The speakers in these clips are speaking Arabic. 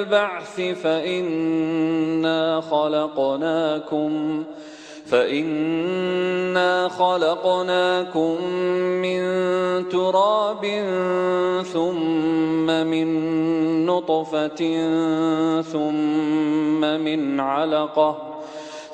البعث فإنا خلقناكم فإنا خلقناكم من تراب ثم من نطفة ثم من علقة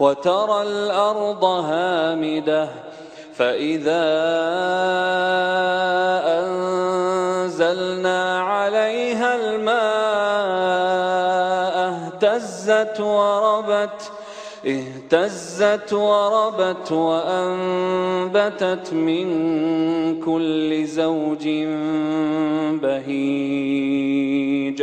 وترى الأرض هامدة فإذا أنزلنا عليها الماء اهتزت وربت اهتزت وربت وأنبتت من كل زوج بهيج.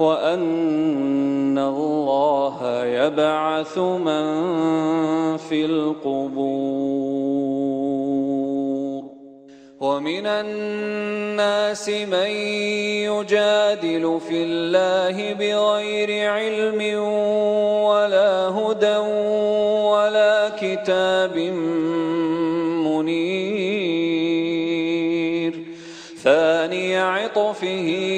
وأن الله يبعث من في القبور. ومن الناس من يجادل في الله بغير علم ولا هدى ولا كتاب منير. ثاني عطفه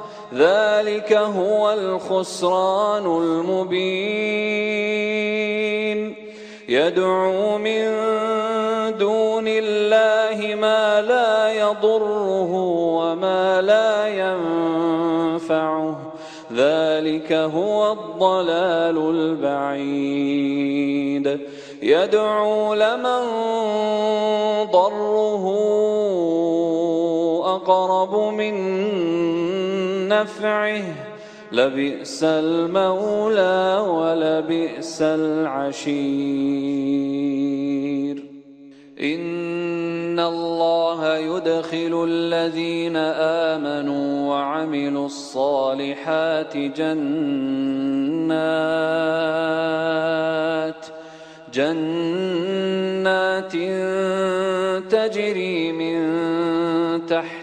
ذلك هو الخسران المبين. يدعو من دون الله ما لا يضره وما لا ينفعه. ذلك هو الضلال البعيد. يدعو لمن ضره أقرب من نفعه لبئس المولى ولبئس العشير. إن الله يدخل الذين آمنوا وعملوا الصالحات جنات جنات تجري من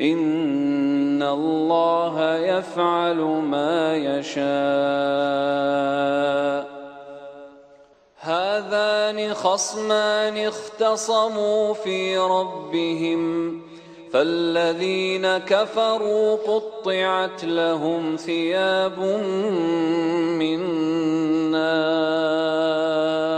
إن الله يفعل ما يشاء هذان خصمان اختصموا في ربهم فالذين كفروا قطعت لهم ثياب من نار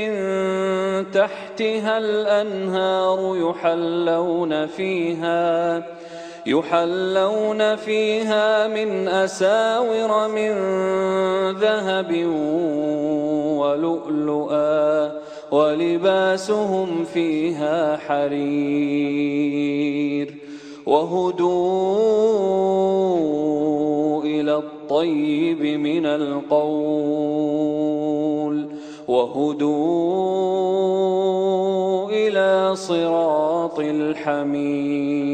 تحتها الأنهار يحلون فيها يحلون فيها من أساور من ذهب ولؤلؤا ولباسهم فيها حرير. وهدوا إلى الطيب من القول. وهدوا إلى صراط الحميد.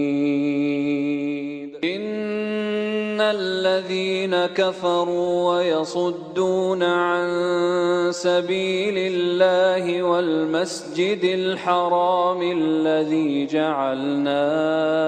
إن الذين كفروا ويصدون عن سبيل الله والمسجد الحرام الذي جعلناه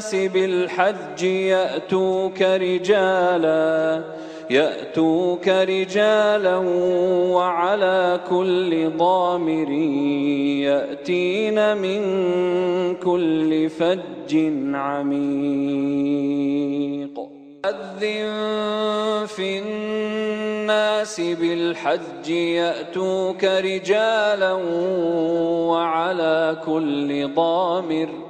الناس بالحج يأتوك رجالا يأتوك رجالا وعلى كل ضامر يأتين من كل فج عميق. أذن في الناس بالحج يأتوك رجالا وعلى كل ضامر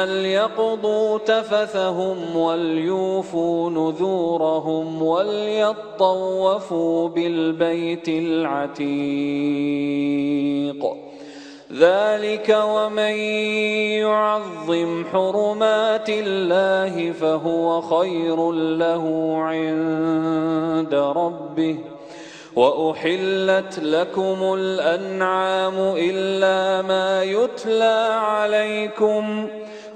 ثم ليقضوا تفثهم وليوفوا نذورهم وليطوفوا بالبيت العتيق. ذلك ومن يعظم حرمات الله فهو خير له عند ربه. وأحلت لكم الأنعام إلا ما يتلى عليكم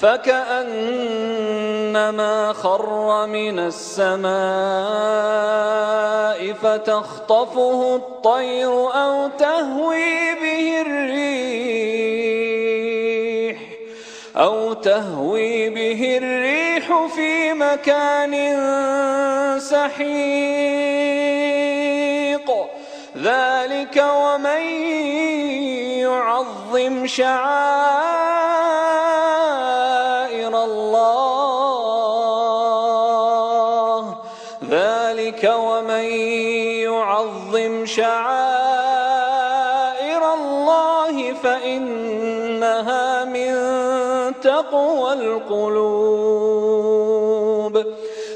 فكأنما خر من السماء فتخطفه الطير أو تهوي به الريح أو تهوي به الريح في مكان سحيق. ذلك ومن يعظم شعائر القلوب.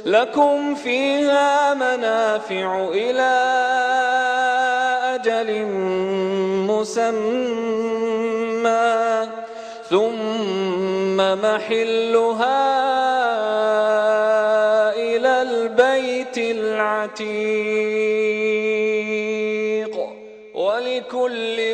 لكم فيها منافع إلى أجل مسمى. ثم محلها إلى البيت العتيق. ولكل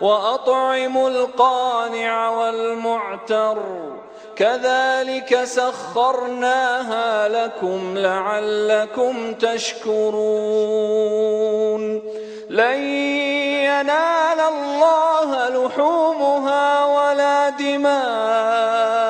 وأطعموا القانع والمعتر. كذلك سخرناها لكم لعلكم تشكرون. لن ينال الله لحومها ولا دماؤها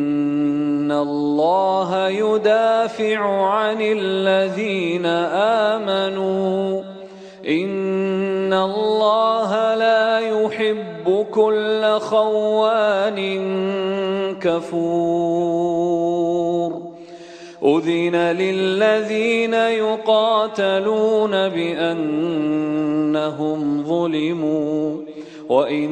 الله يدافع عن الذين آمنوا. إن الله لا يحب كل خوان كفور. أذن للذين يقاتلون بأنهم ظلموا. وإن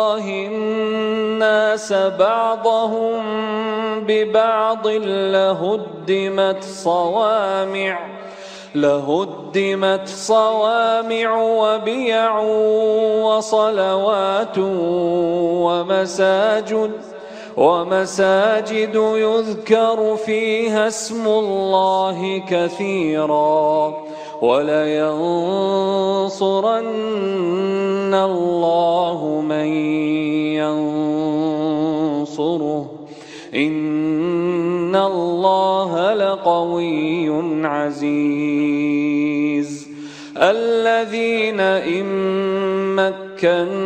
الناس بعضهم ببعض لهدمت صوامع لهدمت صوامع وبيع وصلوات ومساجد ومساجد يذكر فيها اسم الله كثيرا. ولينصرن الله من ينصره. إن الله لقوي عزيز. الذين إن مكناهم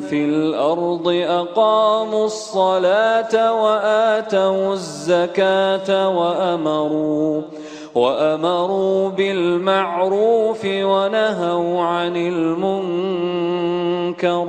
في الأرض أقاموا الصلاة وآتوا الزكاة وأمروا وأمروا بالمعروف ونهوا عن المنكر.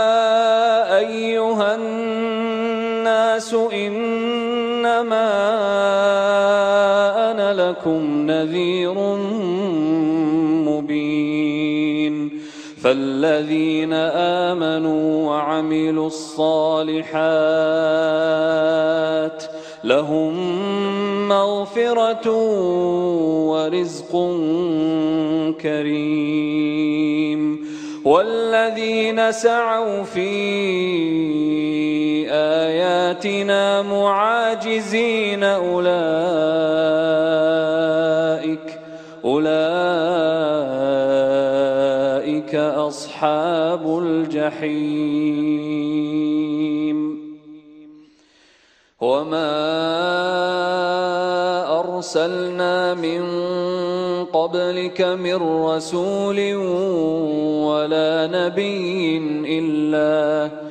إنما أنا لكم نذير مبين. فالذين آمنوا وعملوا الصالحات لهم مغفرة ورزق كريم. والذين سعوا في آياتنا معاجزين أولئك أولئك أصحاب الجحيم وما أرسلنا من قبلك من رسول ولا نبي إلا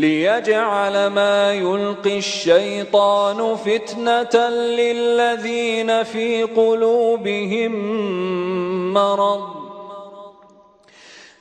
ليجعل ما يلقي الشيطان فتنة للذين في قلوبهم مرض.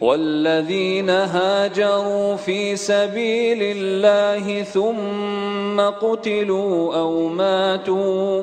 والذين هاجروا في سبيل الله ثم قتلوا أو ماتوا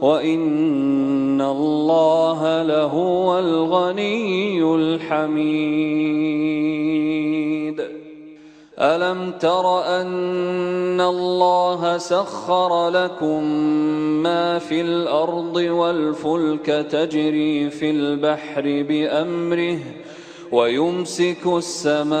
وإن الله لهو الغني الحميد. ألم تر أن الله سخر لكم ما في الأرض والفلك تجري في البحر بأمره ويمسك السماء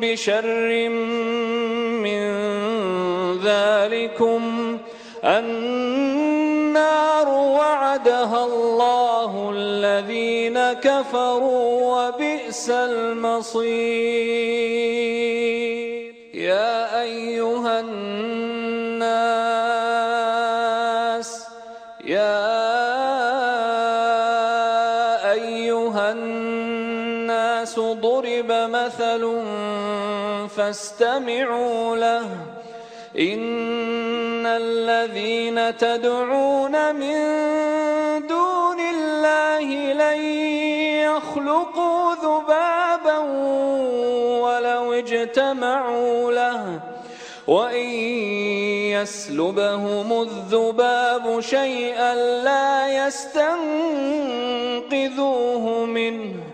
بشر من ذلكم النار وعدها الله الذين كفروا وبئس المصير. يا أيها الناس يا أيها الناس ضرب مثل فاستمعوا له. إن الذين تدعون من دون الله لن يخلقوا ذبابا ولو اجتمعوا له. وإن يسلبهم الذباب شيئا لا يستنقذوه منه.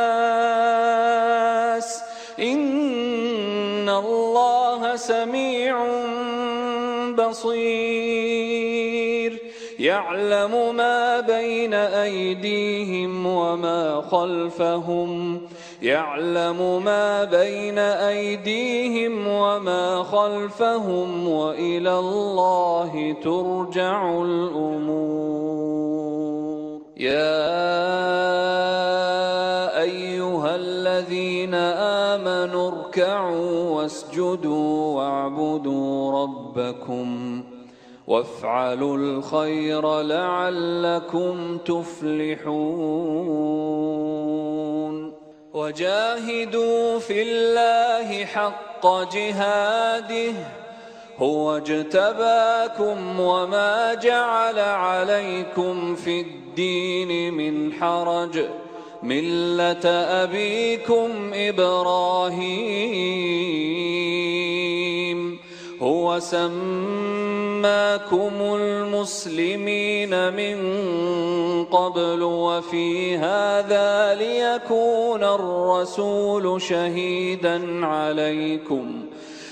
سميع بصير. يعلم ما بين أيديهم وما خلفهم. يعلم ما بين أيديهم وما خلفهم. وإلى الله ترجع الأمور. يا أيها الذين آمنوا اركعوا واسجدوا واعبدوا ربكم وافعلوا الخير لعلكم تفلحون وجاهدوا في الله حق جهاده هو اجتباكم وما جعل عليكم في الدين من حرج ملة أبيكم إبراهيم هو سماكم المسلمين من قبل وفي هذا ليكون الرسول شهيدا عليكم